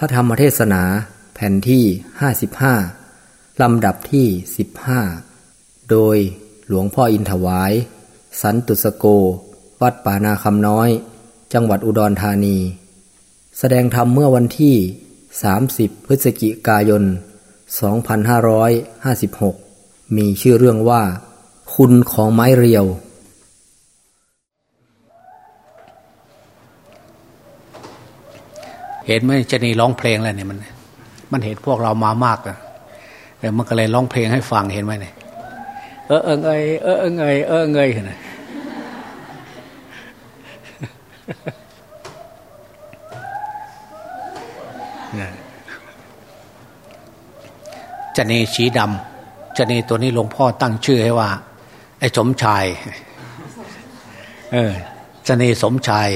พระธรรมเทศนาแผ่นที่ 55 ลำดับที่ 15 โดยหลวงพ่ออินถวาย สันตุสโก วัดป่านาคำน้อย จังหวัดอุดรธานี แสดงธรรมเมื่อวันที่ 30 พฤศจิกายน 2556 มีชื่อเรื่องว่า คุณของไม้เรียว เห็นไหมชนีร้องเพลงอะไรเนี่ยมัน มันเห็นพวกเรามามากอะแต่มันก็เลยร้องเพลงให้ฟังเห็นไหมเนี่ยเออเออเอยเออเออเอยเออเอยนะชนีสีดำชนีตัวนี้หลวงพ่อตั้งชื่อให้ว่า ไอ้สมชาย เออชนีสมชาย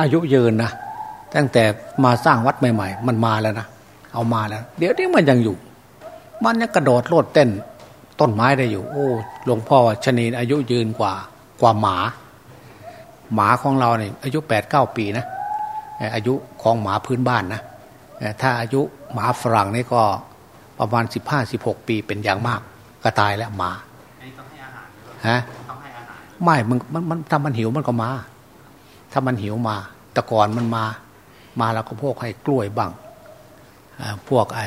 อายุยืนนะตั้งแต่มาสร้างวัดใหม่ ๆ มันมาแล้วนะเอามาแล้ว เดี๋ยวนี้มันยังอยู่ มันยังกระโดดโลดเต้น ต้นไม้ได้อยู่ โอ้หลวงพ่อชนีอายุยืนกว่ากว่าหมา หมาของเราเนี่ยอายุแปดเก้าปีนะอายุของหมาพื้นบ้านนะถ้าอายุหมาฝรั่งนี่ก็ประมาณสิบห้าสิบหกปีเป็นอย่างมาก ก็ตายแล้วหมาฮะไม่มันมันมันถ้ามันหิวมันก็มา ถ้ามันหิวมา แต่ก่อนมันมา มาแล้วก็พวกให้กล้วยบ้างพวกไอ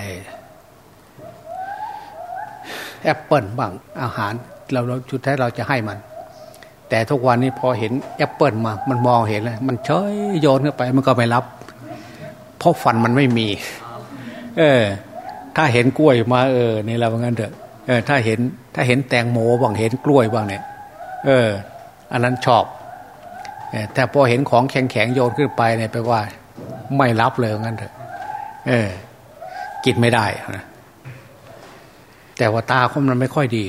แอปเปิลบ้างอาหาร เราเราชุดแท้เราจะให้มัน แต่ทุกวันนี้พอเห็นแอปเปิลมา มันมองเห็นเลยมันเฉยโยนเข้าไปมันก็ไม่รับ เพราะฟันมันไม่มี เออ ถ้าเห็นกล้วยมาเออนี่เราว่างั้นเถอะเออถ้าเห็นถ้าเห็นแตงโมบ้างเห็นกล้วยบ้างเนี่ย เออ อันนั้นชอบ แต่พอเห็นของแข็งๆโยนขึ้นไปเนี่ยแปลว่าไม่รับเลยงั้นเถอะ เออ กินไม่ได้นะแต่ว่าตาเขามันไม่ค่อยดี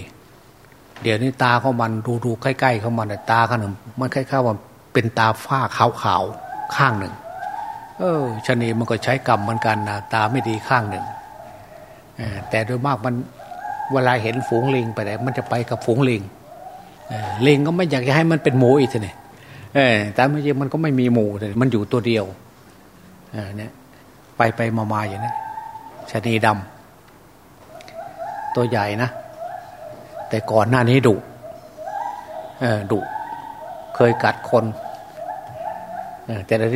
เดี๋ยวนี้ตาเขามันดูดูใกล้ๆเขามันตาเขาหนึ่งมันคล้ายๆว่าเป็นตาฝ้าขาวๆข้างหนึ่ง เออชนีมันก็ใช้กรรมเหมือนกันนะตาไม่ดีข้างหนึ่งแต่โดยมากมันเวลาเห็นฝูงลิงไปไหนมันจะไปกับฝูงลิงลิงก็ไม่อยากจะให้มันเป็นหมูอีกทีนี่ แต่ไม่ใช่มันก็ไม่มีหมู่เลยมันอยู่ตัวเดียวเนี่ยไปไปมามาอย่างนี้ชนีดำตัวใหญ่นะ แต่ก่อนหน้านี้ดุเออดุ เคยกัดคนเออแต่ได้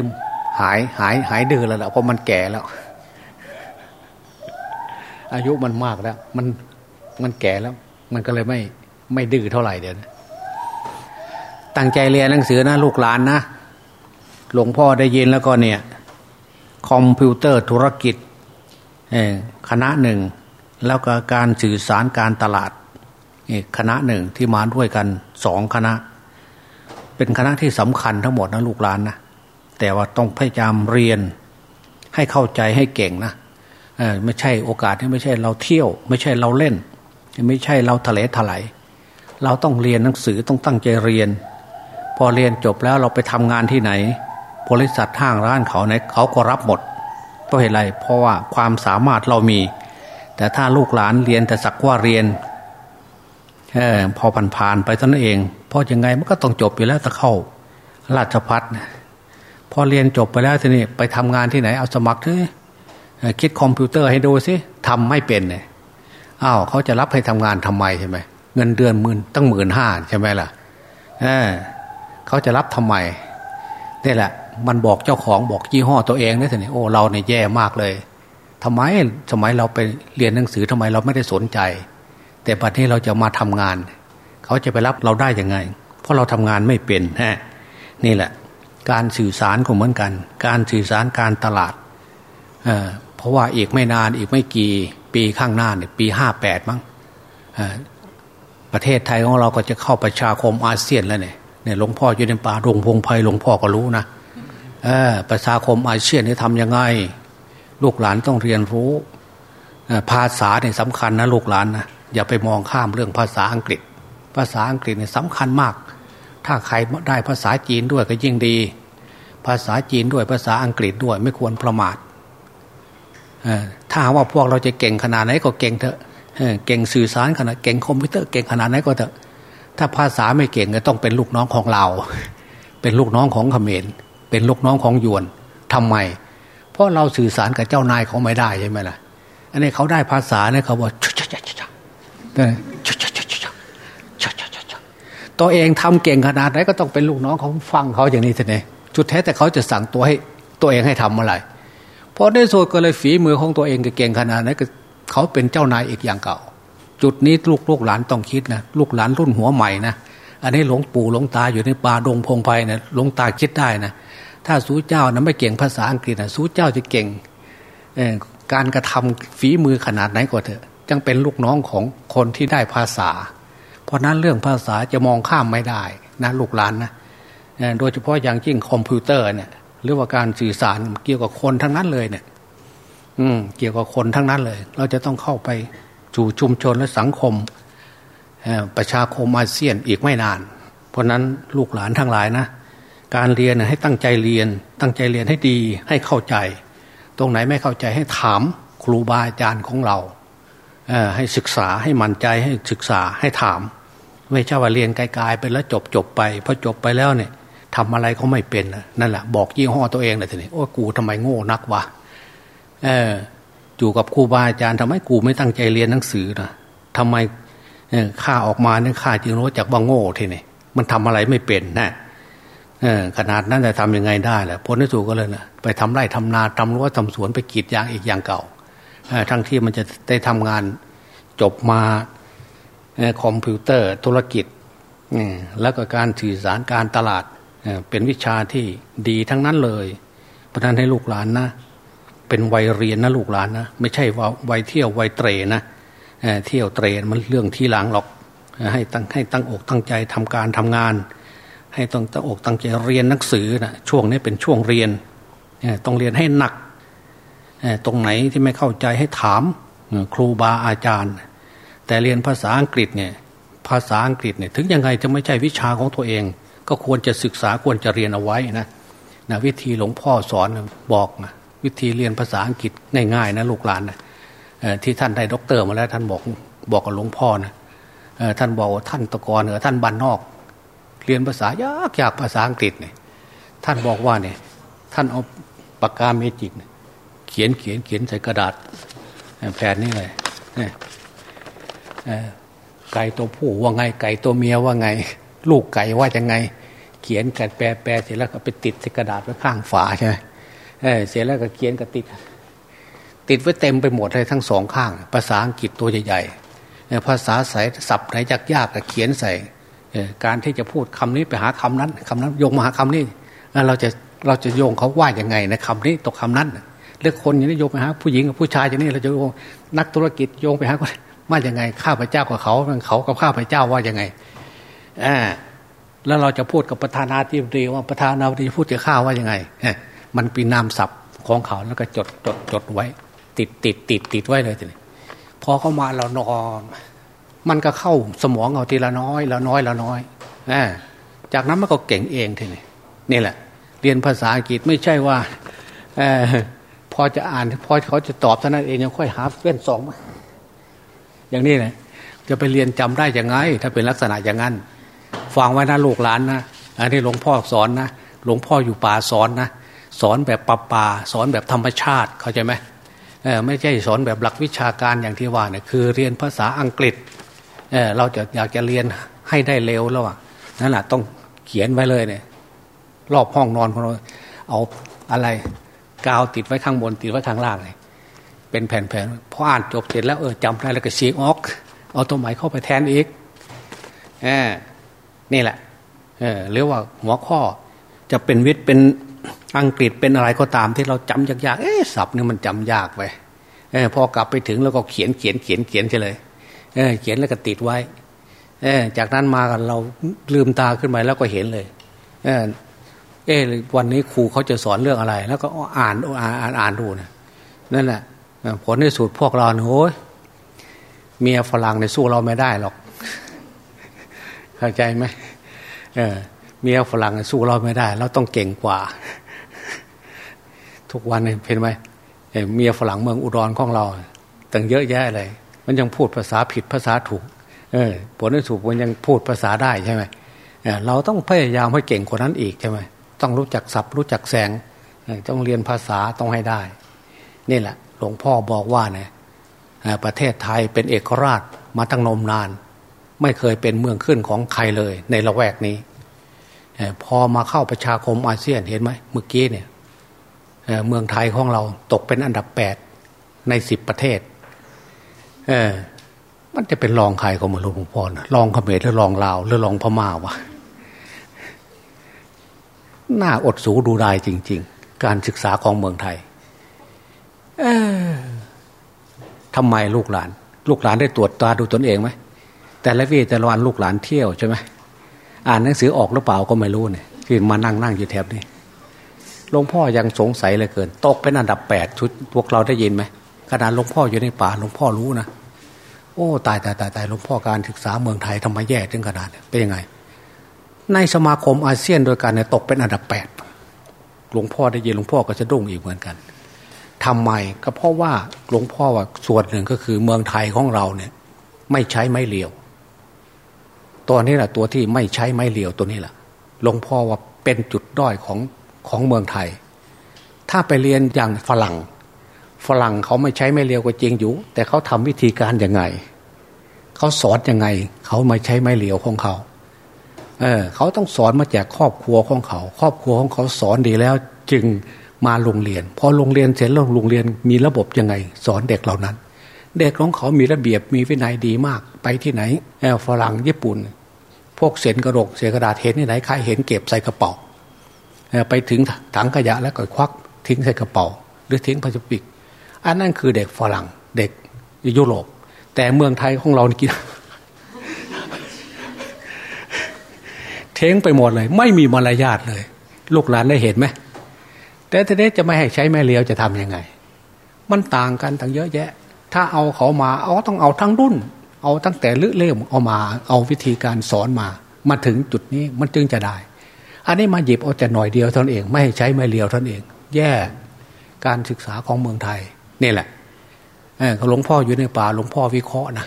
หายหายหายดื้อแล้วแหละเพราะมันแก่แล้ว อายุมันมากแล้ว มันมันแก่แล้ว มันก็เลยไม่ไม่ดื้อเท่าไหร่เดี๋ยวนะ ตั้งใจเรียนหนังสือนะลูกหลานนะ หลวงพ่อได้ยินแล้วก็เนี่ย คอมพิวเตอร์ธุรกิจคณะหนึ่ง แล้วก็การสื่อสารการตลาดอีกคณะหนึ่งที่มาด้วยกันสองคณะ เป็นคณะที่สำคัญทั้งหมดนะลูกหลานนะแต่ว่าต้องพยายามเรียนให้เข้าใจให้เก่งนะไม่ใช่โอกาสที่ไม่ใช่เราเที่ยว ไม่ใช่เราเล่น ไม่ใช่เราทะเลถลายเราต้องเรียนหนังสือต้องตั้งใจเรียน พอเรียนจบแล้วเราไปทำงานที่ไหน บริษัทห้างร้านเขาเนี่ยเขาก็รับหมดเพราะเหตุไรเพราะว่าความสามารถเรามี แต่ถ้าลูกหลานเรียนแต่สักว่าเรียนออพอผ่านๆไปเท่านั้นเอง เพราะยังไงมันก็ต้องจบอยู่แล้วถ้าเข้า ราชพัฒพอเรียนจบไปแล้วทีนี้ไปทำงานที่ไหนเอาสมัครเถอะคิดคอมพิวเตอร์ให้ดูสิทำไม่เป็นเนี่ยอ้าวเขาจะรับให้ทำงานทำไมใช่ไหมเงินเดือนหมื่นตั้งหมื่นห้าใช่ไหมล่ะเออ เขาจะรับทำไมนี่แหละ มันบอกเจ้าของบอกยี่ห้อตัวเองนี่สิโอ้เราเนี่ยแย่มากเลยทำไมสมัยเราไปเรียนหนังสือทำไมเราไม่ได้สนใจ แต่ปัจจุบันเราจะมาทำงาน เขาจะไปรับเราได้ยังไง เพราะเราทำงานไม่เป็นฮะนี่แหละ การสื่อสารก็เหมือนกัน การสื่อสารการตลาดเเพราะว่าอีกไม่นานอีกไม่กี่ปีข้างหน้าเนี่ยปีห้าแปดมั้งประเทศไทยของเราก็จะเข้าประชาคมอาเซียนแล้วเนี่ย เนี่ยหลวงพ่ออยู่ในป่าดงพงไพ่หลวงพ่อก็รู้นะอประชาคมอาเซียนนี่ทำยังไง ลูกหลานต้องเรียนรู้ภาษาเนี่ยสำคัญนะลูกหลานนะอย่าไปมองข้ามเรื่องภาษาอังกฤษ ภาษาอังกฤษเนี่ยสำคัญมาก ถ้าใครได้ภาษาจีนด้วยก็ยิ่งดี ภาษาจีนด้วยภาษาอังกฤษด้วยไม่ควรประมาทถ้าว่าพวกเราจะเก่งขนาดไหนก็เก่งเถอะเก่งสื่อสารขนาดเก่งคอมพิวเตอร์เก่งขนาดไหนก็เถอะ ถ้าภาษาไม่เก่งก็ต้องเป็นลูกน้องของเราเป็นลูกน้องของเขมรเป็นลูกน้องของยวนทำไม เพราะเราสื่อสารกับเจ้านายเขาไม่ได้ใช่ไหมล่ะ อันนี้เขาได้ภาษาเนี่ยเขาบอกชุชชชตัวเองทำเก่งขนาดไหนก็ต้องเป็นลูกน้องเขาฟังเขาอย่างนี้เถอะเนี่ยจุดแท้แต่เขาจะสั่งตัวให้ตัวเองให้ทำอะไรเพราะในส่วนก็เลยฝีมือของตัวเองก็เก่งขนาดนั้นก็เขาเป็นเจ้านายอีกอย่างเก่า จุดนี้ลูกลูกหลานต้องคิดนะลูกหลานรุ่นหัวใหม่นะอันนี้หลวงปู่หลวงตาอยู่ในป่าดงพงไพ่นะหลวงตาคิดได้นะถ้าสู้เจ้านะไม่เก่งภาษาอังกฤษนะสู้เจ้าจะเก่งการกระทำฝีมือขนาดไหนก็เถอะจังเป็นลูกน้องของคนที่ได้ภาษา เพราะนั้นเรื่องภาษาจะมองข้ามไม่ได้นะลูกหลานนะโดยเฉพาะอย่างยิ่งคอมพิวเตอร์เนี่ยหรือว่าการสื่อสารเกี่ยวกับคนทั้งนั้นเลยเนี่ย อืม เกี่ยวกับคนทั้งนั้นเลย เราจะต้องเข้าไป สู่ชุมชนและสังคม ประชาคมอาเซียนอีกไม่นาน เพราะนั้นลูกหลานทั้งหลายนะการเรียนให้ตั้งใจเรียน ตั้งใจเรียนให้ดีให้เข้าใจ ตรงไหนไม่เข้าใจให้ถามครูบาอาจารย์ของเราให้ศึกษาให้มั่นใจให้ศึกษาให้ถาม ไม่ใช่ว่าเรียนไกลๆไปแล้วจบจบไปพอจบไปแล้วเนี่ยทำอะไรเขาไม่เป็นนั่นแหละบอกยี่ห้อตัวเองเลยทีนี้โอ้กูทำไมโง่นักวะเออ อยู่กับครูบาอาจารย์ทำไมกูไม่ตั้งใจเรียนหนังสือนะทำไมข้าออกมาเนี่ยข้าจึงรู้จักว่าโง่ทีนี่มันทำอะไรไม่เป็นนะเออขนาดนั้นจะทำยังไงได้แหละผลที่สุดก็เลยนะไปทำไร่ทำนาทำรั้วทำสวนไปกีดยางอีกอย่างเก่าทั้งที่มันจะได้ทำงานจบมาคอมพิวเตอร์ธุรกิจแล้วก็การสื่อสารการตลาดเป็นวิชาที่ดีทั้งนั้นเลยเพราะนั้นให้ลูกหลานนะ เป็นวัยเรียนนะลูกหลานนะไม่ใช่ว่าวัยเที่ยววัยเตรนะเที่ยวเตรมันเรื่องที่หลังหรอกให้ตั้งให้ตั้งอกตั้งใจทำการทำงาน ให้ต้องตั้งอกตั้งใจเรียนหนังสือนะช่วงนี้เป็นช่วงเรียนต้องเรียนให้หนักตรงไหนที่ไม่เข้าใจให้ถามครูบาอาจารย์ แต่เรียนภาษาอังกฤษเนี่ยภาษาอังกฤษเนี่ยถึงยังไงจะไม่ใช่วิชาของตัวเอง ก็ควรจะศึกษาควรจะเรียนเอาไว้นะนะวิธีหลวงพ่อสอนบอกนะ วิธีเรียนภาษาอังกฤษง่ายๆนะลูกหลานนะที่ท่านได้ด็อกเตอร์มาแล้วท่านบอกบอกกับหลวงพ่อนะท่านบอกว่าท่านตะกอนเหนือท่านบันนอก เรียนภาษายากยากภาษาอังกฤษเนี่ยท่านบอกว่าเนี่ยท่านเอาปากกาเมจิกเขียนเขียนเขียนใส่กระดาษแผ่นนี้เลยไก่ตัวผู้ว่าไง ไก่ตัวเมียว่าไง ลูกไก่ว่ายังไง เขียนกันแปลแปลเสร็จแล้วก็ไปติดใส่กระดาษไว้ข้างฝาใช่ไหม เออเสร็จแล้วก็เขียนก็ติด ติดไว้เต็มไปหมดเลยทั้งสองข้าง ภาษาอังกฤษตัวใหญ่ๆภาษาสายศัพท์ไหนยากๆก็เขียนใส่การที่จะพูดคำนี้ไปหาคำนั้นคำนั้นโยงมาหาคำนี้เราจะเราจะโยงเขาว่ายังไงในคำนี้ตกคำนั้นเรื่องคนอย่างนี้โยงไปหาผู้หญิงกับผู้ชายอย่างนี้เราจะโยงนักธุรกิจโยงไปหาว่ายังไง ข้าพเจ้ากับเขาเขากับข้าพเจ้าว่ายังไงอ่าแล้วเราจะพูดกับประธานาธิบดีว่าประธานาธิบดีพูดกับข้าว่ายังไง มันปีนามศัพท์ของเขาแล้วก็จดจดจดไว้ ติดติดติดติดไว้เลยทีนี้พอเข้ามาเรานอนมันก็เข้าสมองเอาทีละน้อยละน้อยละน้อยอจากนั้นมันก็เก่งเองทีนี้นี่แหละ เรียนภาษาอังกฤษไม่ใช่ว่าอพอจะอ่านพอเขาจะตอบเท่านั้นเองยังค่อยหาเพื่อนสองอย่างนี้เลยจะไปเรียนจำได้ยังไง ถ้าเป็นลักษณะอย่างนั้นฟังไว้นะลูกหลานนะอันนี้หลวงพ่อสอนนะหลวงพ่ออยู่ป่าสอนนะ สอนแบบป่าป่าสอนแบบธรรมชาติเข้าใจไหมไม่ใช่สอนแบบหลักวิชาการอย่างที่ว่าเนี่ยคือเรียนภาษาอังกฤษเเราจะอยากจะเรียนให้ได้เร็วแล้วอะนั่นแหละต้องเขียนไว้เลยเนี่ย รอบห้องนอนของเราเอาอะไรกาวติดไว้ข้างบนติดไว้ข้างล่างเลยเป็นแผ่นๆพออ่านจบเสร็จแล้วเออจำได้แล้วก็เสียงออกเอาตัวใหม่เข้าไปแทนอีกอนี่แหละเออหรือว่าหัวข้อจะเป็นวิทย์เป็น อังกฤษเป็นอะไรก็ตามที่เราจำยากๆเอ๊ะศัพท์นี่มันจำยากไปเออพอกลับไปถึงแล้วก็เขียนเขียนเขียนเขียนเลยเออเขียนแล้วก็ติดไว้เออจากนั้นมากันเราลืมตาขึ้นมาแล้วก็เห็นเลย เออเออวันนี้ครูเขาจะสอนเรื่องอะไร แล้วก็อ่านอ่านอ่านอ่านดูนะนั่นแหละผลในสุดพวกเราโอ้ยเมียฝรั่งในสู้เราไม่ได้หรอก เข้าใจไหมเออเมียฝรั่งสู้เราไม่ได้ เราต้องเก่งกว่า ทุกวันเห็นไหมเมียฝรั่งเมืองอุดรของเราตั้งเยอะแยะเลย มันยังพูดภาษาผิดภาษาถูก เออผลที่สุดมันยังพูดภาษาได้ใช่ไหมเราต้องพยายามให้เก่งกว่านั้นอีกใช่ไหมต้องรู้จักศัพท์รู้จักแสงต้องเรียนภาษาต้องให้ได้ นี่แหละ หลวงพ่อบอกว่าเนี่ยประเทศไทยเป็นเอกราชมาตั้งนมนาน ไม่เคยเป็นเมืองขึ้นของใครเลย ในละแวกนี้พอมาเข้าประชาคมอาเซียนเห็นไหมเมื่อกี้เนี่ย เมืองไทยของเราตกเป็นอันดับแปดในสิบประเทศ เออ มันจะเป็นรองใครก็มาหลวงพ่อนะรองเขมรหรือรองลาวหรือรองพม่าวะน่าอดสูดูได้จริง ๆ การศึกษาของเมืองไทยทำไมลูกหลาน ลูกหลานได้ตรวจตาดูตนเองไหมแต่ละวีแต่ละวันลูกหลานเที่ยวใช่ไหมอ่านหนังสือออกหรือเปล่าก็ไม่รู้เนี่ยคือมานั่งนั่งอยู่แถบนี้ หลวงพ่อยังสงสัยเลยเกิน ตกเป็นอันดับแปดชุดพวกเราได้ยินไหมขนาดหลวงพ่ออยู่ในป่าหลวงพ่อรู้นะโอ้ตายตายตายตายหลวงพ่อการศึกษาเมืองไทยทำไมแย่ถึงขนาดเป็นยังไง ในสมาคมอาเซียนโดยการเนี่ยตกเป็นอันดับแปดหลวงพ่อได้ยินหลวงพ่อก็จะดุ้งอีกเหมือนกันทำไมก็เพราะว่าหลวงพ่อว่าส่วนหนึ่งก็คือเมืองไทยของเราเนี่ย ไม่ใช้ไม้เลียวตัวนี้แหละตัวที่ไม่ใช้ไม้เลียวตัวนี้แหละหลวงพ่อว่าเป็นจุดด้อยของ ของเมืองไทย ถ้าไปเรียนอย่างฝรั่ง ฝรั่งเขาไม่ใช้ไม้เลียวก็จริงอยู่ แต่เขาทำวิธีการยังไง เขาสอนยังไง เขาไม่ใช้ไม้เลียวของเขา เออเขาต้องสอนมาจากครอบครัวของเขา ครอบครัวของเขาสอนดีแล้วจึงมาโรงเรียน พอโรงเรียนเสร็จแล้วโรงเรียนมีระบบยังไง สอนเด็กเหล่านั้น เด็กของเขามีระเบียบมีวินัยดีมาก ไปที่ไหนแอลฝรั่งญี่ปุ่น พวกเศษกระดกเศษกระดาษเห็นที่ไหนใครเห็นเก็บใส่กระเป๋า ไปถึงถังขยะแล้วก็ควักทิ้งใส่กระเป๋า หรือทิ้งพลาสติก อันนั้นคือเด็กฝรั่งเด็กยุโรป แต่เมืองไทยของเรานี่กินเท้งไปหมดเลย ไม่มีมารยาทเลย ลูกหลานได้เห็นไหมแต่ทีนี้จะไม่ให้ใช้แม่เลี้ยวจะทํำยังไง มันต่างกันตั้งเยอะแยะ ถ้าเอาเขามาเอาต้องเอาทั้งรุ่น เอาตั้งแต่ลึกเล่มเอามา เอาวิธีการสอนมา มาถึงจุดนี้มันจึงจะได้ อันนี้มาหยิบเอาแต่หน่อยเดียวท่านเอง ไม่ให้ใช้ไม่เลียวท่านเอง แย่การศึกษาของเมืองไทยนี่แหละหลวงพ่ออยู่ในป่าหลวงพ่อวิเคราะห์นะ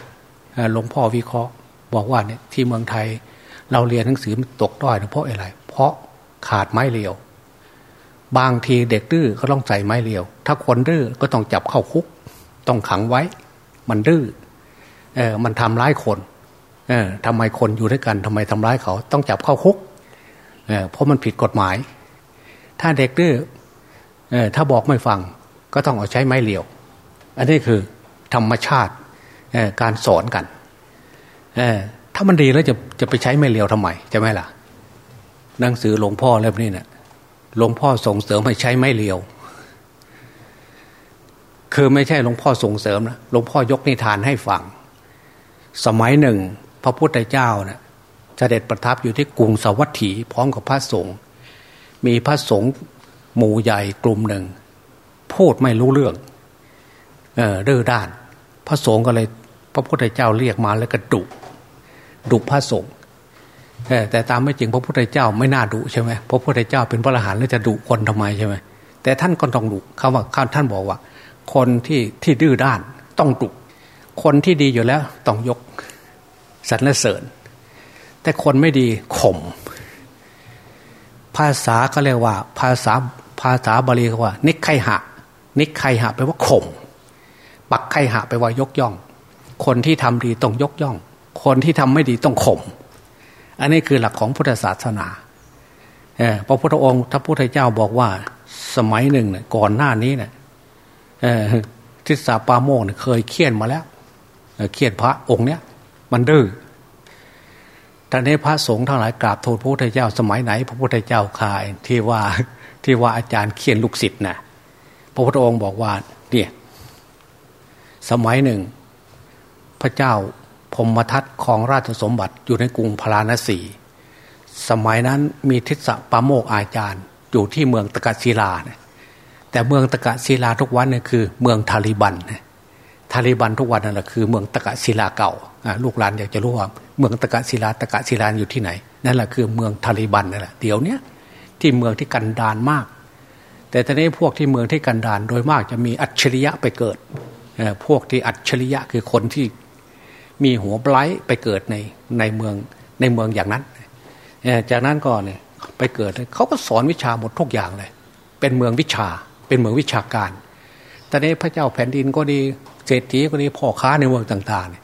หลวงพ่อวิเคราะห์ บอกว่าเนี่ยที่เมืองไทย เราเรียนหนังสือตกด้อยเพราะอะไร เพราะขาดไม้เลียว บางทีเด็กดื้อก็ต้องใส่ไม้เลียว ถ้าคนดื้อก็ต้องจับเข้าคุก ต้องขังไว้ มันดื้อเออมันทำร้ายคนเออทำไมคนอยู่ด้วยกันทำไมทำร้ายเขา ต้องจับเข้าคุก เพราะมันผิดกฎหมาย ถ้าเด็กดื้อถ้าบอกไม่ฟังก็ต้องเอาใช้ไม้เหลียว อันนี้คือธรรมชาติการสอนกันถ้ามันดีแล้วจะจะไปใช้ไม้เหลียวทำไมจะไหมล่ะหนังสือหลวงพ่อเล่มนี้เนะี่ยหลวงพ่อส่งเสริมให้ใช้ไม้เหลียว คือไม่ใช่หลวงพ่อส่งเสริมนะหลวงพ่อยกนิทานให้ฟัง สมัยหนึ่ง พระพุทธเจ้าเนะ่ย เสด็จประทับอยู่ที่กรุงสวัสถีพร้อมกับพระสงฆ์มีพระสงฆ์หมู่ใหญ่กลุ่มหนึ่ง พูดไม่รู้เรื่องเออดื้อด้าน พระสงฆ์ก็เลย พระพุทธเจ้าเรียกมาแล้วก็ดุดุพระสงฆ์แต่ตามไม่จริงพระพุทธเจ้าไม่น่าดุใช่ไหมพระพุทธเจ้าเป็นพระอรหันต์แล้วจะดุคนทำไมใช่ไหมแต่ท่านก็ต้องดุคำว่าท่านบอกว่า คนที่ที่ดื้อด้านต้องดุคนที่ดีอยู่แล้วต้องยกสรรเสริญ แต่คนไม่ดีข่มภาษาก็เรียกว่า ภาษาภาษาบาลีเขาว่า นิกไคหะ นิกไคหะแปลว่าข่มปักไคหะแปลว่ายกย่อง คนที่ทำดีต้องยกย่อง คนที่ทำไม่ดีต้องข่มอันนี้คือหลักของพุทธศาสนาพระพุทธองค์ถ้าพุทธเจ้าบอกว่า สมัยหนึ่งเนี่ยก่อนหน้านี้เนี่ยทิศาปาโมกเนี่ยเคยเคี่ยนมาแล้วเครียดพระองค์เนี้ยมันดื้อ ท่านนี้พระสงฆ์ทั้งหลายกราบทูลพระพุทธเจ้าสมัยไหน พระพุทธเจ้าคายที่ว่าที่ว่าอาจารย์เขียนลูกศิษย์นะพระพุทธองค์บอกว่าเนี่ยสมัยหนึ่ง พระเจ้าพมทัตของราชสมบัติอยู่ในกรุงพาราณสี สมัยนั้นมีทิศปาโมกอาจารย์ อยู่ที่เมืองตะกศิลาเนี่ยแต่เมืองตะกศิลาทุกวันเนี่ยคือ เมืองทาลิบันทาลิบันทุกวันนั่นแหละคือ เมืองตะกะศิลาเก่าลูกหลานอยากจะรู้ว่า เมืองตะกะศิลาตะกะศิลาอยู่ที่ไหนนั่นแหละคือเมืองทาลิบันนั่นแหละเดี๋ยวนี้ที่เมืองที่กันดานมาก แต่ตอนนี้พวกที่เมืองที่กันดานโดยมากจะมีอัจฉริยะไปเกิดพวกที่อัจฉริยะคือคนที่มีหัวไบรท์ไปเกิดในในเมืองในเมืองอย่างนั้นจากนั้นก็เนี่ยไปเกิดเขาก็สอนวิชาหมดทุกอย่างเลย เป็นเมืองวิชาเป็นเมืองวิชาการตอนนี้พระเจ้าแผ่นดินก็ดีเศรษฐีก็ดีพ่อค้าในเมืองต่างๆเนี่ย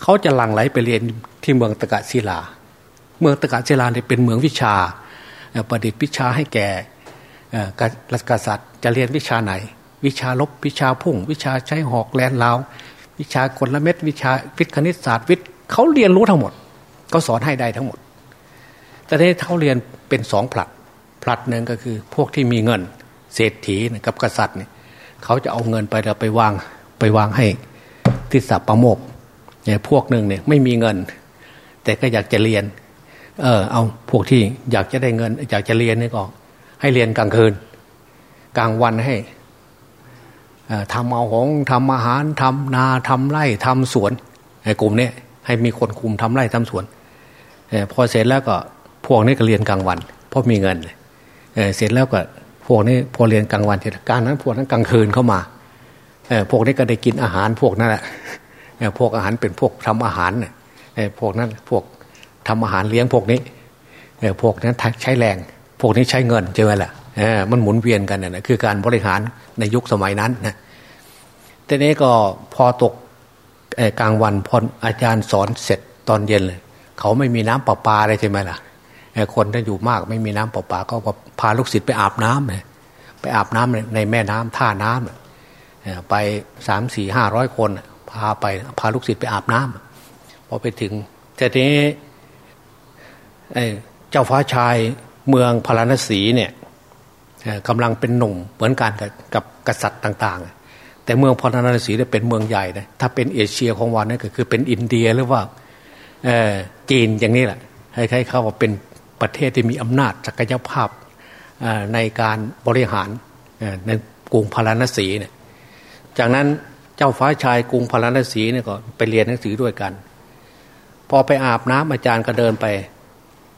เขาจะหลั่งไหลไปเรียน ที่เมืองตะกะศิลา เมืองตะกะศิลาเนี่ยเป็นเมืองวิชา ประดิษฐ์วิชาให้แก่กษัตริย์จะเรียนวิชาไหน วิชาลบวิชาพุ่ง วิชาใช้หอกแลนลาววิชากลเม็ดวิชาวิทย์คณิตศาสตร์วิทย์เขาเรียนรู้ทั้งหมดก็สอนให้ได้ทั้งหมด แต่ที่เขาเรียนเป็นสองผลัดผลัดหนึ่งก็คือพวกที่มีเงินเศรษฐีกับกษัตริย์เนี่ยเขาจะเอาเงินไปเราไปวางไปวางให้ทิศประโมกเนี่ยพวกหนึ่งเนี่ยไม่มีเงิน แต่ก็อยากจะเรียน เออ เอาพวกที่อยากจะได้เงิน อยากจะเรียนนี่ก็ให้เรียนกลางคืน กลางวันให้ทำเอาของทำอาหารทำนาทำไร่ทำสวนไอ้กลุ่มนี้ให้มีคนคุมทำไร่ทำสวนพอเสร็จแล้วก็พวกนี้ก็เรียนกลางวัน เพราะมีเงินเเสร็จแล้วก็พวกนี้พอเรียนกลางวันเสร็จการนั้นพวกนั้นกลางคืนเข้ามาพวกนี้ก็ได้กินอาหารพวกนั้นแหละพวกอาหารเป็นพวกทำอาหารเนี่ย พวกนั้นพวกทำอาหารเลี้ยงพวกนี้พวกนั้นใช้แรง พวกนี้ใช้เงินใช่ไหมล่ะมันหมุนเวียนกันนะคือการบริหารในยุคสมัยนั้นนะทีนี้ก็พอตกกลางวันพออาจารย์สอนเสร็จตอนเย็นเลยเขาไม่มีน้ำประปาเลยใช่ไหมล่ะคนถ้าอยู่มากไม่มีน้ำประปา ก็พาลูกศิษย์ไปอาบน้ำเลยไปอาบน้ำในแม่น้ำท่าน้ำไปสามสี่ห้าร้อยคนพาไปพาลูกศิษย์ไปอาบน้ำ พอไปถึงทีนี้เจ้าฟ้าชายเมืองพาราณสีเนี่ยกำลังเป็นหนุ่มเหมือนกันกับกษัตริย์ต่าง ๆ แต่เมืองพาราณสีเนี่ยเป็นเมืองใหญ่นะถ้าเป็นเอเชียของวันนี่ก็คือเป็นอินเดียหรือว่าจีนอย่างนี้แหละให้ใครเขาว่าเป็นประเทศที่มีอำนาจศักยภาพในการบริหารในกรุงพาราณสีเนี่ยจากนั้นเจ้าฟ้าชายกรุงพาราณสีเนี่ยก็ไปเรียนหนังสือด้วยกัน พอไปอาบน้ำอาจารย์ก็เดินไป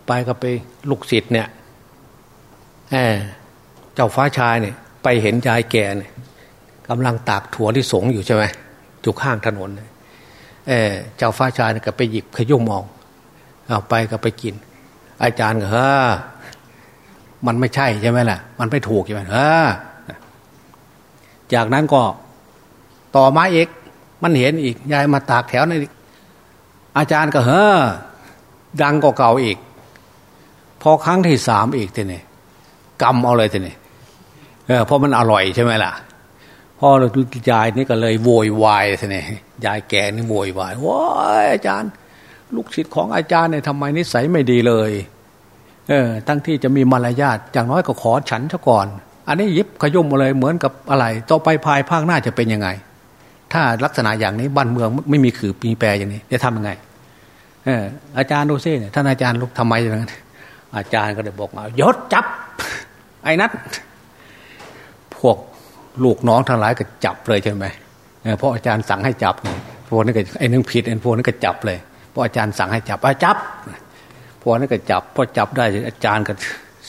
ไปก็ไปลูกศิษย์เนี่ยเจ้าฟ้าชายเนี่ย ไปเห็นยายแก่เนี่ยกำลังตากถั่วที่สงอยู่ใช่ไหมอยู่ข้างถนนเออเจ้าฟ้าชายเนี่ยก็ไปหยิบขยุ่มมองเอาไปก็ไปกิน อาจารย์ก็เฮ้อมันไม่ใช่ใช่ไหมล่ะ มันไม่ถูกใช่ไหมเออจากนั้นก็ต่อมาอีกมันเห็นอีกยายมาตากแถวนี่อ อาจารย์ก็เฮ้อดังกว่าเก่าอีก พอครั้งที่สามอีกทีนี่กำเอาเลยทีนี่เออเพราะมันอร่อยใช่ไหมล่ะพ่อเรายายนี่ก็เลยโวยวายทีนี่ยายแก่นี่โวยวายว้าอาจารย์ ลูกศิษย์ของอาจารย์เนี่ยทำไมนิสัยไม่ดีเลย เออตั้งที่จะมีมารยาทอย่างน้อยก็ขอฉันซะก่อน อันนี้ยิบขยุ่มมาเลยเหมือนกับอะไร ต่อไปภายภาคหน้าจะเป็นยังไง ถ้าลักษณะอย่างนี้บ้านเมืองไม่มีขือปีแปรอย่างนี้จะทำยังไง อาจารย์ดูซิเนี่ยท่านอาจารย์ลูกทำไมอย่างนั้นอาจารย์ก็เลยบอกมายศจับ ไอ้นัทพวกลูกน้องทั้งหลายก็จับเลยใช่ไหมเพราะอาจารย์สั่งให้จับพวกนี้ก็ไอ้นึงผิดไอ้พวกนี้นก็จับเลยเพราะอาจารย์สั่งให้จับอาจับพวกนี้นก็จับพอจับได้อาจารย์ก็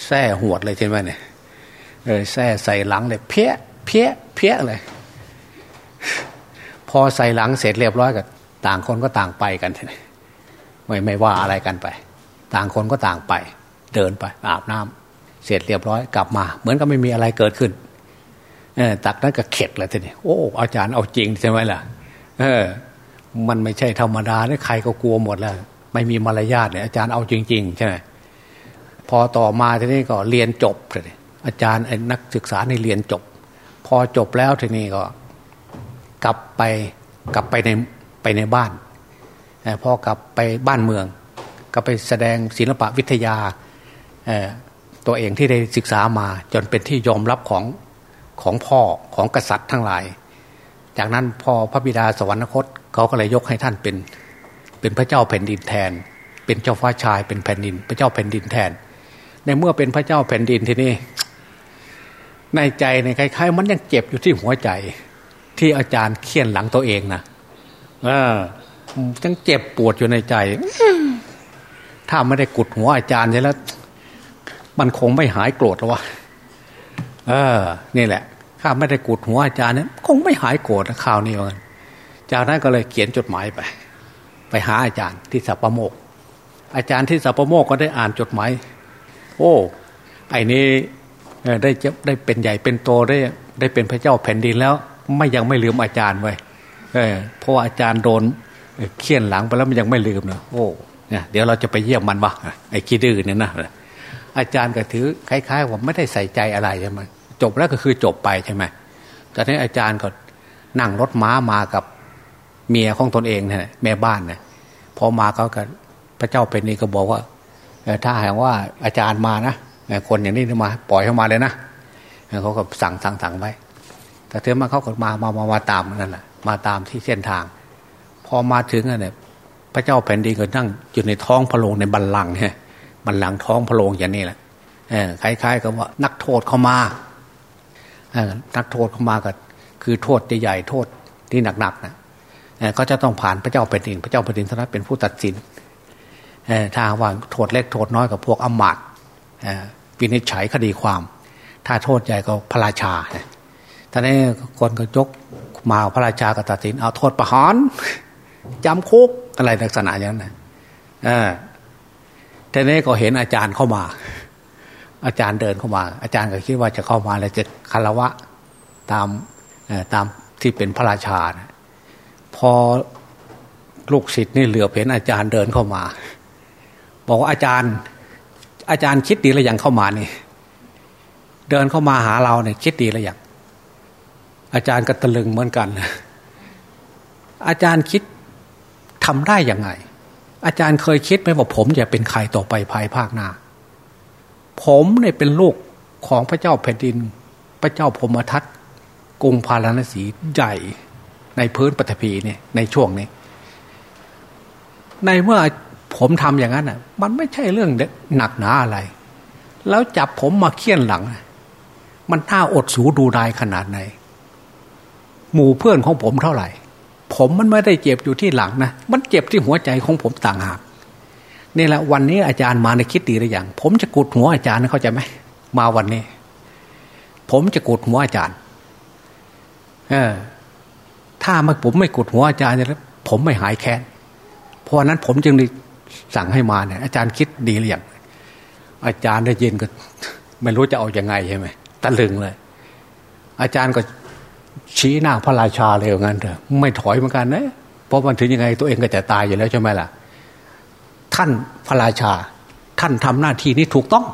แส่หวดเลยใช่ไหมเนี่ยเออแส่ใส่หลังเลยเพี้ยเพี้ยเพี้ยเลยพอใส่หลังเสร็จเรียบร้อยก็ต่างคนก็ต่างไปกัน ไม่ไม่ว่าอะไรกันไป ต่างคนก็ต่างไป เดินไปอาบน้ำเสร็จเรียบร้อยกลับมา เหมือนกับไม่มีอะไรเกิดขึ้นเออตักนั้นก็เข็ดเลยทีนี้โอ้อาจารย์เอาจริงใช่ไหมล่ะเออ มันไม่ใช่ธรรมดาเนี่ยใครก็กลัวหมดแล้ว ไม่มีมารยาทเนี่ยอาจารย์เอาจริง ๆ ใช่ไหมพอต่อมาทีนี้ก็เรียนจบเลยอาจารย์นักศึกษาในเรียนจบ พอจบแล้วทีนี้ก็ กลับไปกลับไปในไปในบ้าน พอกลับไปบ้านเมือง ก็ไปแสดงศิลปะวิทยาตัวเองที่ได้ศึกษามาจนเป็นที่ยอมรับของของพ่อของกษัตริย์ทั้งหลาย จากนั้นพอพระบิดาสวรรคตเขาก็เลยยกให้ท่านเป็นเป็นพระเจ้าแผ่นดินแทน เป็นเจ้าฟ้าชายเป็นแผ่นดิน พระเจ้าแผ่นดินแทน ในเมื่อเป็นพระเจ้าแผ่นดินทีนี้ในใจในคล้ายๆ มันยังเจ็บอยู่ที่หัวใจ ที่อาจารย์เคี่ยนหลังตัวเองนะเออ ยังเจ็บปวดอยู่ในใจ ถ้าไม่ได้กุดหัวอาจารย์ใช่แล้ว มันคงไม่หายโกรธหรอวะเออ นี่แหละ ข้าไม่ได้กูดหัวอาจารย์เนี่ยคงไม่หายโกรธข่าวนี้เหมือนจากนั้นก็เลยเขียนจดหมายไป ไปหาอาจารย์ที่สัปโมก อาจารย์ที่สัปโมกก็ได้อ่านจดหมาย โอ้ ไอ้นี่ได้จะได้เป็นใหญ่เป็นโตได้ ได้เป็นพระเจ้าแผ่นดินแล้ว ไม่ยังไม่ลืมอาจารย์ไว้เพราะว่าอาจารย์โดน เคี่ยนหลังไปแล้วมันยังไม่ลืมเนะโอ้เนี่ยเดี๋ยวเราจะไปเยี่ยมมันวะไอ้ขี้ดื้อเนี่ยนะอาจารย์ก็ถือคล้ายๆว่าไม่ได้ใส่ใจอะไรใช่ไหมจบแล้วก็คือจบไปใช่ไหมตอนนี้อาจารย์ก็นั่งรถม้ามากับเมียของตนเองเนี่ยแม่บ้านเนี่ยพอมาเขาก็พระเจ้าเป็นนี่ก็บอกว่าถ้าหากว่าอาจารย์มานะคนอย่างนี้มา ปล่อยเข้ามาเลยนะเขาก็สั่งสั่งสั่งไว้แต่เธอมาเขาก็มามามามาตามนั่นแหละมาตามที่เส้นทาง พอมาถึงเนี่ยพระเจ้าแผ่นดินก็นั่งอยู่ในท้องพระโรงในบัลลังก์เนี่ยบัลลังก์ท้องพระโรงอย่างนี้แหละคล้ายๆกับว่านักโทษเข้ามานักโทษเข้ามาก็คือโทษใหญ่ๆโทษที่หนักๆนะก็จะต้องผ่านพระเจ้าแผ่นดิน พระเจ้าแผ่นดินท่านเป็นผู้ตัดสินถ้าว่าโทษเล็กโทษน้อยกับพวกอมาตวินิจฉัยคดีความ ถ้าโทษใหญ่ก็พระราชาท่านนี้คนก็ยกมาพระราชาก็ตัดสินเอาโทษประหาร จำคุกอะไรลักษณะอย่างนั้นท่านนี้ก็เห็นอาจารย์เข้ามา อาจารย์เดินเข้ามา อาจารย์ก็คิดว่าจะเข้ามาแล้วจะคารวะตามตามที่เป็นพระราชานะพอลูกศิษย์นี่เหลือเห็นอาจารย์เดินเข้ามา บอกว่าอาจารย์ อาจารย์คิดดีแล้วยังเข้ามานี่เดินเข้ามาหาเราเนี่ยคิดดีแล้วยังอาจารย์ก็ตะลึงเหมือนกัน อาจารย์คิด ทำได้ยังไง อาจารย์เคยคิดไหมว่าผมจะเป็นใครต่อไปภายภาคหน้า ผมเนี่ยเป็นลูกของพระเจ้าแผ่นดิน พระเจ้าพมทัตกรุงพาราณสีใหญ่ในพื้นปฐพีเนี่ยในช่วงนี้ ในเมื่อผมทำอย่างนั้นอะ มันไม่ใช่เรื่องหนักหนาอะไร แล้วจับผมมาเคี่ยนหลัง มันน่าอดสูดูดายขนาดไหน หมู่เพื่อนของผมเท่าไหร่ ผมมันไม่ได้เจ็บอยู่ที่หลังนะมันเจ็บที่หัวใจของผมต่างหากนี่แหละวันนี้อาจารย์มาในคิดดีหรือยังผมจะกดหัวอาจารย์เข้าใจไหมมาวันนี้ ผมจะกดหัวอาจารย์ เออ ถ้ามาผมไม่กดหัวอาจารย์แล้วผมไม่หายแค้นเพราะนั้นผมจึงสั่งให้มาเนี่ย อาจารย์คิดดีหรือยังอาจารย์ได้ยินก็ ไม่รู้จะเอาอยัางไงใช่ไหมตะลึงเลย อาจารย์ก็ ชี้หน้าพระราชาเลยอย่างนั้นเถอะไม่ถอยเหมือนกันนะเพราะมันถึงยังไงตัวเองก็จะตายอยู่แล้วใช่ไหมล่ะ ท่านพระราชา ท่านทำหน้าที่นี้ถูกต้อง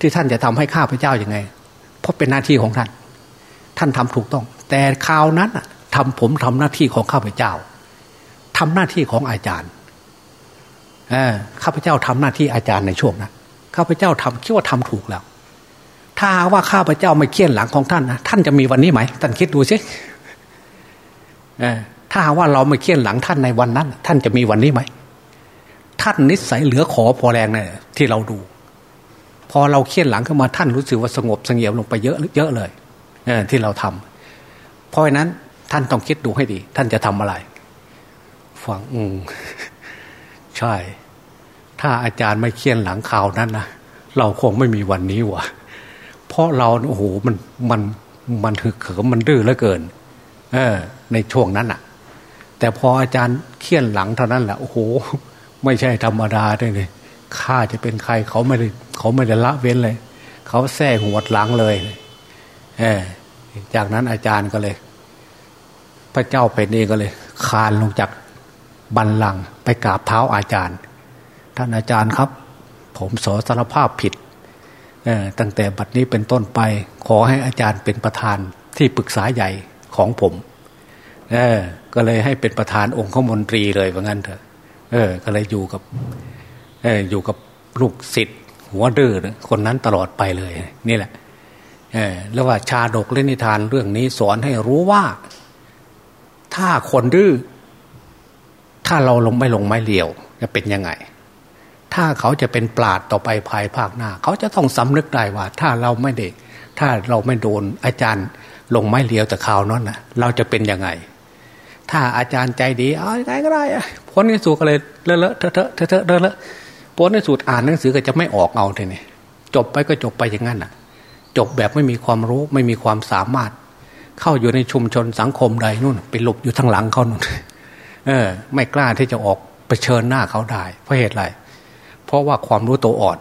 ที่ท่านจะทำให้ข้าพเจ้ายัางไง เพราะเป็นหน้าที่ของท่าน ท่านทำถูกต้อง แต่คราวนั้นทำผมทำหน้าที่ของข้าพเจ้าทำหน้าที่ของอาจารย์ข้าพเจ้าทำหน้าที่อาจารย์ในช่วงนั้นข้าพเจ้าทำคิดว่าทำถูกแล้ว ถ้าว่าข้าพเจ้าไม่เคี่ยนหลังของท่านนะท่านจะมีวันนี้ไหมท่านคิดดูสิถ้าว่าเราไม่เคี่ยนหลังท่านในวันนั้น ท่านจะมีวันนี้ไหมท่านนิสัยเหลือขอพอแรงเนี่ยที่เราดู พอเราเคี่ยนหลังขึ้นมาท่านรู้สึกว่าสงบสงเงียมลงไปเยอะเยอะเลยที่เราทำเพราะฉะนั้นท่านต้องคิดดูให้ดี ท่านจะทำอะไรฟังอืมใช่ ถ้าอาจารย์ไม่เคียนหลังข่าวนั้นนะเราคงไม่มีวันนี้ว่ะ เพราะเราโอ้โหมันมันมันหึกเขิมมันดื้อเหลือเกิน เออ ในช่วงนั้นอะ่ะ แต่พออาจารย์เคียนหลังเท่านั้นแหละโอ้โห ไม่ใช่ธรรมดาได้เลยข้าจะเป็นใครเขาไม่ได้เขาไม่ได้ละเว้นเลย เขาแท้หัวหลังเลยเออจากนั้นอาจารย์ก็เลย พระเจ้าเป็นเองก็เลย คานลงจากบันลังไปกราบเท้าอาจารย์ ท่านอาจารย์ครับ ผมสอสารภาพผิด ตั้งแต่บัดนี้เป็นต้นไป ขอให้อาจารย์เป็นประธานที่ปรึกษาใหญ่ของผมก็เลยให้เป็นประธานองค์ขมนตรีเลยว่างั้นเถอะเออ ก็เลยอยู่กับเอออยู่กับลูกศิษย์หัวดื้อคนนั้นตลอดไปเลย นี่แหละ เออแล้วว่าชาดกเล่นนิทานเรื่องนี้สอนให้รู้ว่า ถ้าคนดื้อถ้าเราลงไม่ลงไม้เลียวจะเป็นยังไง ถ้าเขาจะเป็นปราดต่อไปภายภาคหน้า เขาจะต้องสำนึกได้ว่า ถ้าเราไม่เด็ก ถ้าเราไม่โดนอาจารย์ลงไม้เลียวแต่ข่าวนั้นนะเราจะเป็นยังไง ถ้าอาจารย์ใจดีเอาไงก็ได้พ้นในสูตรก็เลยเลอะเลอะเทอะเทอะเทอะเลอะพ้นในสูตรอ่านหนังสือก็จะไม่ออกเอาทีนี้จบไปก็จบไปอย่างนั้นน่ะ จบแบบไม่มีความรู้ไม่มีความสามารถ เข้าอยู่ในชุมชนสังคมใดนู่นไปหลบอยู่ทางหลังเขานู่นเออ ไม่กล้าที่จะออกไปเชิญหน้าเขาได้เพราะเหตุอะไรเพราะว่าความรู้ตัวอ่อน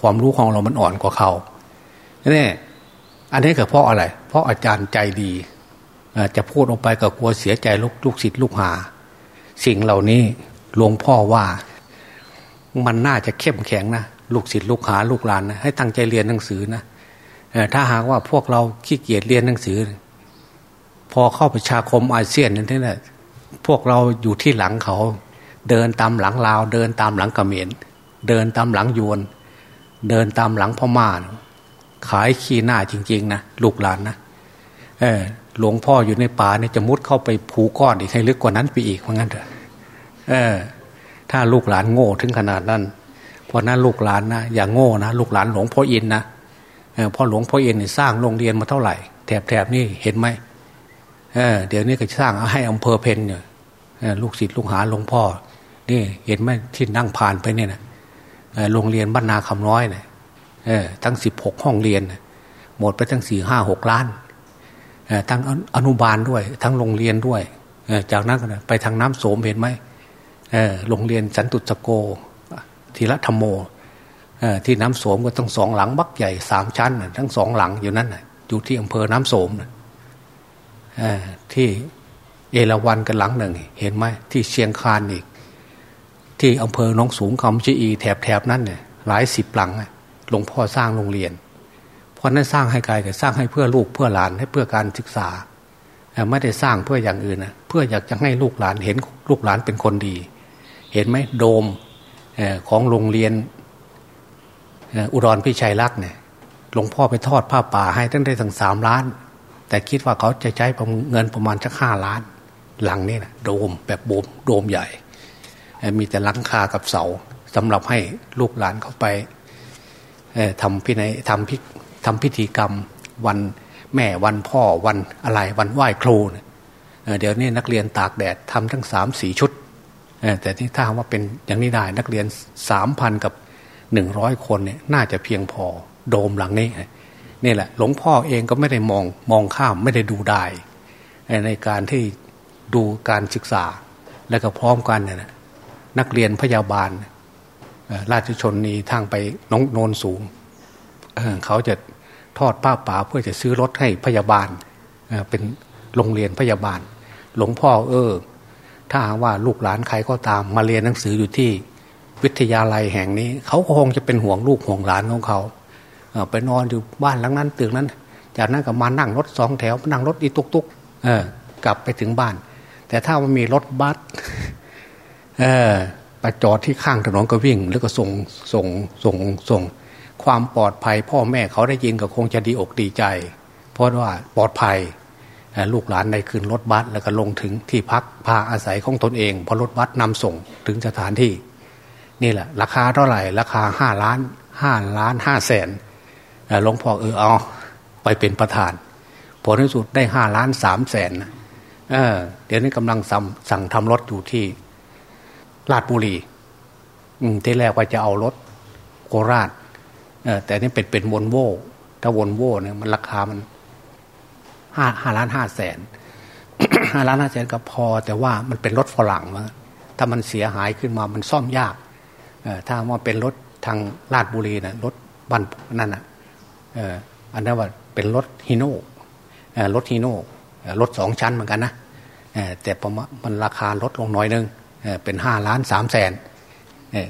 ความรู้ของเรามันอ่อนกว่าเขาเนี่ยอันนี้ก็เพราะอะไร เพราะอาจารย์ใจดีจะพูดออกไปก็กลัวเสียใจลูกลูกศิษย์ลูกหา สิ่งเหล่านี้หลวงพ่อว่ามันน่าจะเข้มแข็งนะลูกศิษย์ลูกหาลูกหลานนะให้ตั้งใจเรียนหนังสือนะถ้าหากว่าพวกเราขี้เกียจเรียนหนังสือ พอเข้าประชาคมอาเซียนนั่นแหละพวกเราอยู่ที่หลังเขา เดินตามหลังลาว เดินตามหลังกระเขมรเดินตามหลังยวน เดินตามหลังพม่าขายขี้หน้าจริง ๆ นะลูกหลานนะเออหลวงพ่ออยู่ในป่าเนี่ยจะมุดเข้าไปผูก้อนอีกให้ลึกกว่านั้นไปอีกเพราะงั้นเถอะเออ ถ้าลูกหลานโง่ถึงขนาดนั้นเพราะนั้นลูกหลานนะอย่าโง่นะลูกหลานหลวงพ่ออินนะเออพ่อหลวงพ่ออินเนี่ยสร้างโรงเรียนมาเท่าไหร่แถบแถบนี่เห็นไหมเออเดี๋ยวนี้ก็สร้างให้อำเภอเพนเนี่ยลูกศิษย์ลูกหาหลวงพ่อ นี่เห็นไหมที่นั่งผ่านไปเนี่ยนะโรงเรียนบ้านนาคำน้อยเนี่ยทั้งสิบหกห้องเรียน หมดไปทั้งสี่ห้าหกล้านทั้งอนุบาลด้วย ทั้งโรงเรียนด้วยจากนั้นไปทางน้ำโสมเห็นไหมโรงเรียนสันตุสโกธีรธรรมโมที่น้ำโสมก็ต้องสองหลังบักใหญ่สามชั้น ทั้งสองหลังอยู่นั่นอยู่ที่อำเภอน้ำโสมที่เอราวันกันหลังหนึ่ง เห็นไหมที่เชียงคานอีก ที่อำเภอหนองสูงคำชีอีแถบแถบนั้นเนี่ยหลายสิบหลังหลวงพ่อสร้างโรงเรียน เพราะนั้นสร้างให้กายแต่สร้างให้เพื่อลูกเพื่อหลานให้เพื่อการศึกษาไม่ได้สร้างเพื่ออย่างอื่นนะเพื่ออยากจะให้ลูกหลานเห็นลูกหลานเป็นคนดี เห็นไหมโดมของโรงเรียนอุดรพิชัยรักเนี่ยหลวงพ่อไปทอดผ้าป่าให้ตั้งได้ถึงสามล้าน แต่คิดว่าเขาจะใช้เงินประมาณสักห้าล้าน หลังนี่นะโดมแบบโบมโดมใหญ่ มีแต่หลังคากับเสาสำหรับให้ลูกหลานเขาไปทำพินัยทำพิทำพิธีกรรมวันแม่วันพ่อวันอะไรวันไหว้ครูเดี๋ยวนี้นักเรียนตากแดดทำทั้งสามสี่ชุดแต่ที่ถ้าว่าเป็นอย่างนี้ได้นักเรียนสามพันกับหนึ่งร้อยคนเนี่ยน่าจะเพียงพอโดมหลังนี้นี่แหละ หลวงพ่อเองก็ไม่ได้มองมองข้ามไม่ได้ดูได้ในการที่ดูการศึกษาและก็พร้อมกันเนี่ย นักเรียนพยาบาลราชชนนีทางไปน้องโนนสูงเขาจะทอดผ้าป่าเพื่อจะซื้อรถให้พยาบาลเป็นโรงเรียนพยาบาล หลวงพ่อเออ ถ้าว่าลูกหลานใครก็ตามมาเรียนหนังสืออยู่ที่วิทยาลัยแห่งนี้ เขาคงจะเป็นห่วงลูกห่วงหลานของเขาไปนอนอยู่บ้านหลังนั้นตึกนั้น จากนั้นก็มานั่งรถสองแถวนั่งรถอีตุกตุกกลับไปถึงบ้าน แต่ถ้ามันมีรถบัส เออไปจอดที่ข้างถนนก็วิ่ง แล้วก็ส่งส่งส่งส่ง ความปลอดภัย พ่อแม่เขาได้ยินก็คงจะดีอกดีใจ เพราะว่าปลอดภัยลูกหลานได้ขึ้นรถบัสแล้วก็ลงถึงที่พักพาอาศัยของตนเองพอรถบัสนำส่งถึงสถานที่ นี่แหละ ราคาเท่าไหร่ ราคาห้าล้านห้าล้านห้าแสนหลวงพ่อเออเอาไปเป็นประธาน ผลที่สุดได้ห้าล้านสามแสนเออเดี๋ยวนี้กำลังสั่งสั่งทำรถอยู่ที่ ราชบุรีที่แรกว่าจะเอารถโคราชแต่นี่เป็นเป็นวนโวถ้าวนโวเนี่ยมันราคามันห้าห้าล้านห้าแสนห้าล้านห้าแสนก็พอ แต่ว่ามันเป็นรถฝรั่งมาถ้ามันเสียหายขึ้นมามันซ่อมยากถ้าว่าเป็นรถทางลาดบุรีนะรถบันนั่นอะอันนั้นว่าเป็นรถฮีโน่รถฮีโน่รถสองชั้นเหมือนกันนะแต่ประมาณมันราคาลดลงน้อยนึง เป็นห้าล้านสามแสน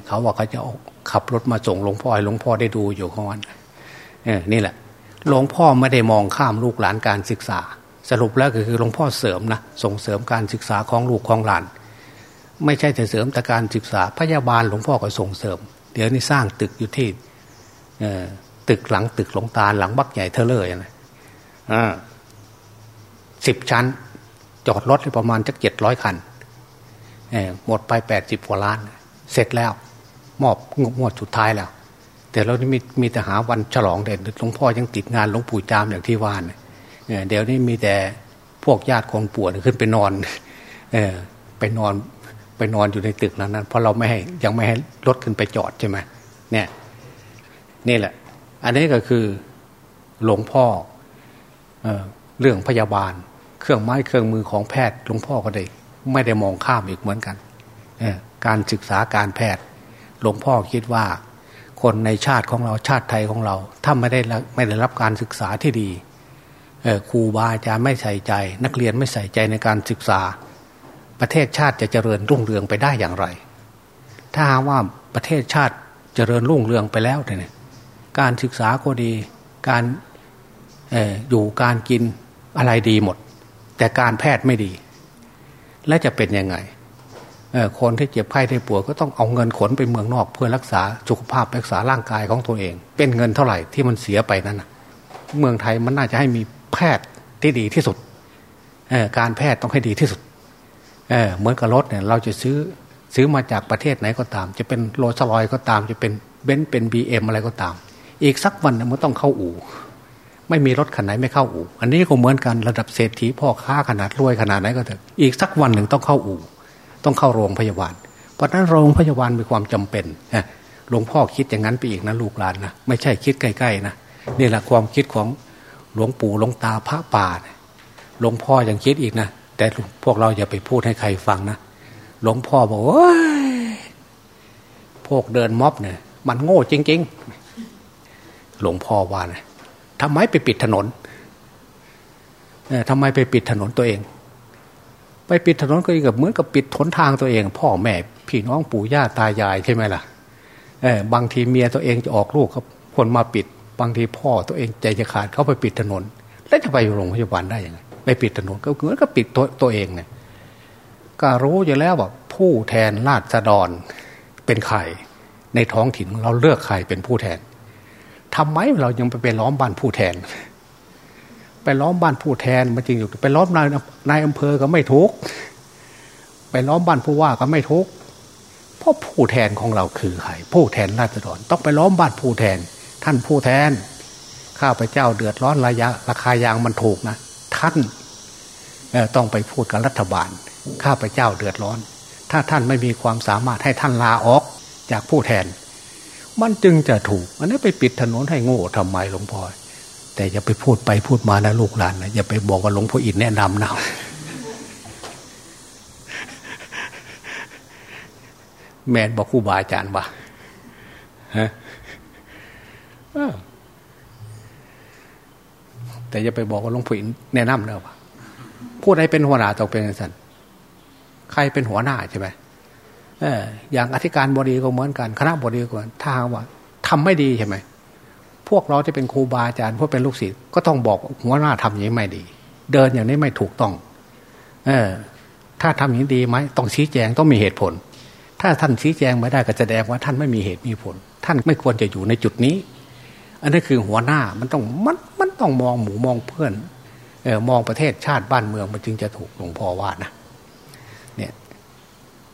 เขาว่าเขาจะขับรถมาส่งหลวงพ่อให้หลวงพ่อได้ดูอยู่ของวันนี่แหละหลวงพ่อไม่ได้มองข้ามลูกหลานการศึกษา สรุปแล้วก็คือหลวงพ่อเสริมนะส่งเสริมการศึกษาของลูกของหลาน ไม่ใช่แต่เสริมแต่การศึกษาพยาบาลหลวงพ่อก็ส่งเสริม เดี๋ยวนี้สร้างตึกอยู่ที่ตึกหลังตึกหลวงตาหลังบักใหญ่เทเลอร์นะสิบชั้น จอดรถประมาณจักเจ็ดร้อยคัน หมดไปแปดสิบกว่าล้าน เสร็จแล้ว มอบงวดสุดท้ายแล้ว แต่เรานี่มีมีแต่หาวันฉลองเด่นหลวงพ่อยังติดงานหลวงปู่จามอย่างที่ว่านเดี๋ยวนี้มีแต่พวกญาติคนป่วยขึ้นไปนอนเอไปนอนไปนอนอยู่ในตึกนั้นนั้น เพราะเราไม่ให้ยังไม่ให้รถขึ้นไปจอดใช่ไหมเนี่ยนี่แหละ อันนี้ก็คือหลวงพ่อเอเรื่องพยาบาล เครื่องไม้เครื่องมือของแพทย์หลวงพ่อก็ได้ ไม่ได้มองข้ามอีกเหมือนกันการศึกษาการแพทย์ หลวงพ่อคิดว่า คนในชาติของเราชาติไทยของเรา ถ้าไม่ได้ไม่ได้รับการศึกษาที่ดีครูบาอาจารย์ไม่ใส่ใจ นักเรียนไม่ใส่ใจในการศึกษา ประเทศชาติจะเจริญรุ่งเรืองไปได้อย่างไร ถ้าว่าประเทศชาติเจริญรุ่งเรืองไปแล้วเนี่ยการศึกษาก็ดีการออยู่การกินอะไรดีหมด แต่การแพทย์ไม่ดี และจะเป็นยังไงคนที่เจ็บไข้ได้ป่วยก็ต้องเอาเงินขนไปเมืองนอก เพื่อรักษาสุขภาพรักษาร่างกายของตัวเอง เป็นเงินเท่าไหร่ที่มันเสียไปนั่นเมืองไทยมันน่าจะให้มีแพทย์ที่ดีที่สุดการแพทย์ต้องให้ดีที่สุดเเหมือนกับรถเนี่ยเราจะซื้อซื้อมาจากประเทศไหนก็ตาม จะเป็นโรลส์รอยก็ตาม จะเป็นเบนซ์เป็นบีเอ็มอะไรก็ตาม อีกสักวันมันต้องเข้าอู่ ไม่มีรถคันไหนไม่เข้าอู่ อันนี้ก็เหมือนกันระดับเศรษฐีพ่อค้าขนาดรวยขนาดไหนก็เถอะอีกสักวันหนึ่งต้องเข้าอู่ ต้องเข้าโรงพยาบาล เพราะนั้นโรงพยาบาลมีความจำเป็นหลวงพ่อคิดอย่างนั้นไปอีกนะลูกหลานนะไม่ใช่คิดใกล้ๆนะนี่แหละความคิดของหลวงปู่หลวงตาพระป่าหลวงพ่อยังคิดอีกนะแต่พวกเราอย่าไปพูดให้ใครฟังนะหลวงพ่อบอกว่าพวกเดินม็อบเนี่ย มันโง่จริง ๆ หลวงพ่อว่านะ ทำไมไปปิดถนนทำไมไปปิดถนนตัวเอง ไปปิดถนนก็เหมือนกับปิดทนทางตัวเอง พ่อแม่พี่น้องปู่ย่าตายายใช่ไหมล่ะเออบางทีเมียตัวเองจะออกลูกเขาคนมาปิด บางทีพ่อตัวเองใจจะขาดเขาไปปิดถนน แล้วจะไปโรงพยาบาลได้ยังไงไปปิดถนนก็เหมือนกับปิดตัวตัวเองเนี่ยก็รู้อยู่แล้วว่าผู้แทนราษฎรเป็นใครในท้องถิ่นเราเลือกใครเป็นผู้แทน ทำไมเรายังไปเป็นล้อมบ้านผู้แทน ไปล้อมบ้านผู้แทนมันจริงอยู่ไปล้อมนายนายอำเภอก็ไม่ทุกไปล้อมบ้านผู้ว่าก็ไม่ทุกเพราะผู้แทนของเราคือใครผู้แทนราษฎรต้องไปล้อมบ้านผู้แทน ท่านผู้แทน ข้าพเจ้าเดือดร้อนระยะราคายางมันถูกนะท่านต้องไปพูดกับรัฐบาล ข้าพเจ้าเดือดร้อน ถ้าท่านไม่มีความสามารถให้ท่านลาออกจากผู้แทน มันจึงจะถูก อันนี้ไปปิดถนนให้โง่ทำไมหลวงพ่อ แต่อย่าไปพูดไปพูดมานะลูกหลานนะอย่าไปบอกว่าหลวงพ่ออินแนะนำนะแมนบอกครูบาอาจารย์ว่าฮะแต่อย่าไปบอกว่าหลวงพ่ออินแนะนำเนะว่าผู้เป็นหัวหน้าต้องเป็นสันใครเป็นหัวหน้าใช่ไหม อย่างอธิการบดีก็เหมือนกันคณะบดีก็ถ้าว่าทำไม่ดีใช่ไหมพวกเราที่เป็นครูบาอาจารย์พวกเป็นลูกศิษย์ก็ต้องบอกหัวหน้าทำอย่างนี้ไม่ดี เดินอย่างนี้ไม่ถูกต้อง เออ ถ้าทำอย่างนี้ดีไหมต้องชี้แจงต้องมีเหตุผล ถ้าท่านชี้แจงไม่ได้ก็แสดงว่าท่านไม่มีเหตุมีผล ท่านไม่ควรจะอยู่ในจุดนี้ อันนี้คือหัวหน้ามันต้องมันมันต้องมองหมูมองเพื่อนเออมองประเทศชาติบ้านเมืองมันจึงจะถูกหลวงพ่อว่านะ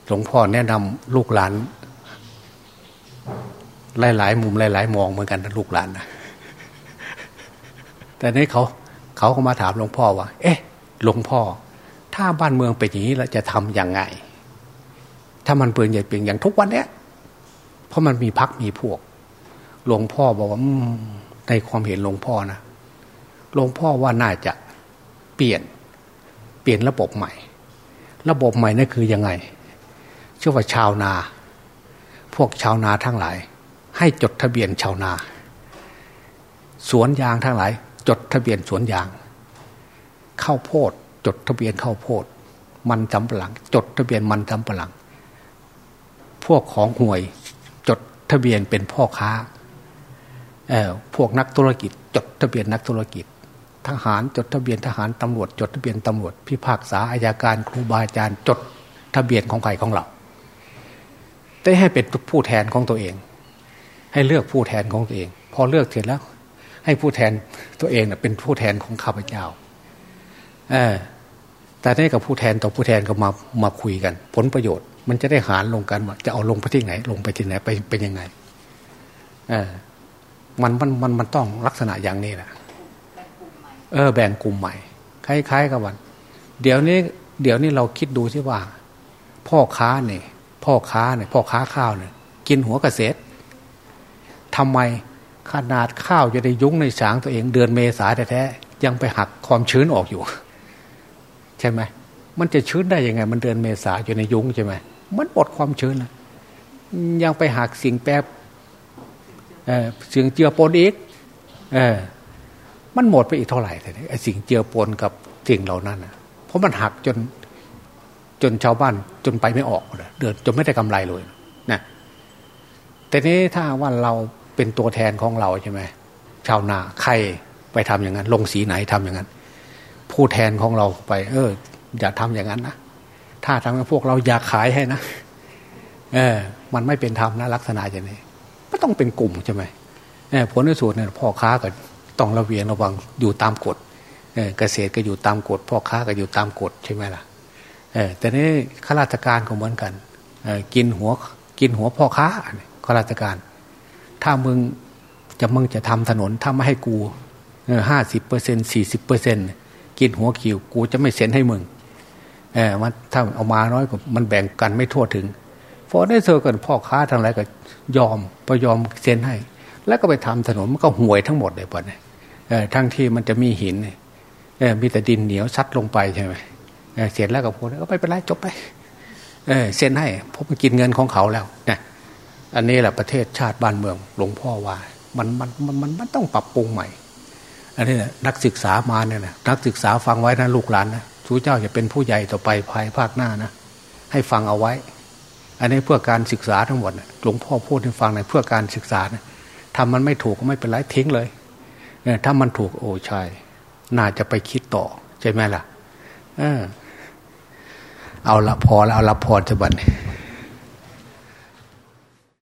หลวงพ่อแนะนำลูกหลาน หลาย ๆ มุมหลาย ๆ มองเหมือนกันนะลูกหลานนะแต่นี้เขาเขาก็มาถามหลวงพ่อว่า เอ๊ะ หลวงพ่อ ถ้าบ้านเมืองเป็นอย่างนี้เราจะทํำยังไง ถ้ามันเปลี่ยนใหญ่เปลี่ยนอย่างทุกวันเนี้ยเพราะมันมีพักมีพวก หลวงพ่อบอกว่าในความเห็นหลวงพ่อนะหลวงพ่อว่าน่าจะเปลี่ยน เปลี่ยนระบบใหม่ ระบบใหม่นั่นคือยังไง ชื่อว่าชาวนา พวกชาวนาทั้งหลาย ให้จดทะเบียนชาวนา สวนยางทั้งหลาย จดทะเบียนสวนยาง ข้าวโพด จดทะเบียนข้าวโพด มันจำปะหลัง จดทะเบียนมันจำปะหลัง พวกของห่วย จดทะเบียนเป็นพ่อค้าเออพวกนักธุรกิจ จดทะเบียนนักธุรกิจ ทหารจดทะเบียนทหารตำรวจ จดทะเบียนตำรวจ พิพากษาอายการครูบาอาจารย์จดทะเบียนของใครของเรา ได้ให้เป็นผู้แทนของตัวเอง ให้เลือกผู้แทนของตัวเอง พอเลือกเสร็จแล้ว ให้ผู้แทนตัวเองเป็นผู้แทนของข้าพเจ้าเออแต่นี้กับผู้แทนต่อผู้แทนก็มามาคุยกัน ผลประโยชน์ มันจะได้หารลงกันว่าจะเอาลงไปที่ไหน ลงไปที่ไหนไปเป็นยังไงเออมันมันมันมันต้องลักษณะอย่างนี้แหละเออ แบ่งกลุ่มใหม่คล้ายๆกับวัน เดี๋ยวนี้ เดี๋ยวนี้เราคิดดูสิว่า พ่อค้าเนี่ย พ่อค้าเนี่ยพ่อค้าข้าวเนี่ยกินหัวเกษตรทำไมขนาดข้าวจะได้ยุ้งในสางตัวเองเดือนเมษาแท้ๆยังไปหักความชื้นออกอยู่ ใช่ไหมมันจะชื้นได้ยังไง มันเดือนเมษาอยู่ในยุ้งใช่ไหมมันปดความชื้นนะยังไปหักสิ่งแปรเออสิ่งเจือปนอีกเออมันหมดไปอีกเท่าไหร่แต่ไอ้สิ่งเจือปนกับสิ่งเหล่านั้นนะเพราะมันหักจน จนชาวบ้านจนไปไม่ออกเลยเดินจนไม่ได้กำไรเลยนะแต่นี้ถ้าว่าเราเป็นตัวแทนของเราใช่ไหมชาวนาใครไปทำอย่างนั้น ลงสีไหนทำอย่างนั้น ผู้แทนของเราไป เออ อย่าทำอย่างนั้นนะถ้าทำให้พวกเราอยากขายให้นะเออ มันไม่เป็นธรรมนะ ลักษณะอย่างนี้ก็ต้องเป็นกลุ่มใช่ไหมเออผลในสุดเนี่ยพ่อค้าก็ต้องระเวียงระวังอยู่ตามกฎเออเกษตรก็อยู่ตามกฎพ่อค้าก็อยู่ตามกฎใช่ไหมล่ะ แต่นี่ข้าราชการก็เหมือนกันกินหัวกินหัวพ่อค้าข้าราชการ ถ้ามึงจะมึงจะทำถนนถ้าไม่ให้กูห้าสิบเปอร์เซ็นสี่สิบเปอร์เซ็นกินหัวคิวกูจะไม่เซ็นให้มึงเออมันถ้าเอามาน้อยกว่ามันแบ่งกันไม่ทั่วถึงพอได้เจอกันพ่อค้าทางไรก็ยอมพอยอมเซ็นให้ แล้วก็ไปทำถนนมันก็ห่วยทั้งหมดเลยปะเนี่ยทั้งที่มันจะมีหินเอมีแต่ดินเหนียวซัดลงไปใช่ไหม เสร็จแล้วก็พูดก็ไม่เป็นไรจบไปเออเซ็นให้เพราะมันกินเงินของเขาแล้วนะอันนี้แหละประเทศชาติบ้านเมืองหลวงพ่อว่า มันมันมันมันมันต้องปรับปรุงใหม่ อันนี้นะนักศึกษามาเนี่ยนะนักศึกษาฟังไว้นะลูกหลานนะทูเจ้าจะเป็นผู้ใหญ่ต่อไปภายภาคหน้านะให้ฟังเอาไว้ อันนี้เพื่อการศึกษาทั้งหมดหลวงพ่อพูดให้ฟังในเพื่อการศึกษานะทำมันไม่ถูกก็ไม่เป็นไรทิ้งเลยเนี่ยถ้ามันถูกโอ้ใช่น่าจะไปคิดต่อใช่ไหมล่ะ เออ เอาละพอแล้วเอาละพอจะบัน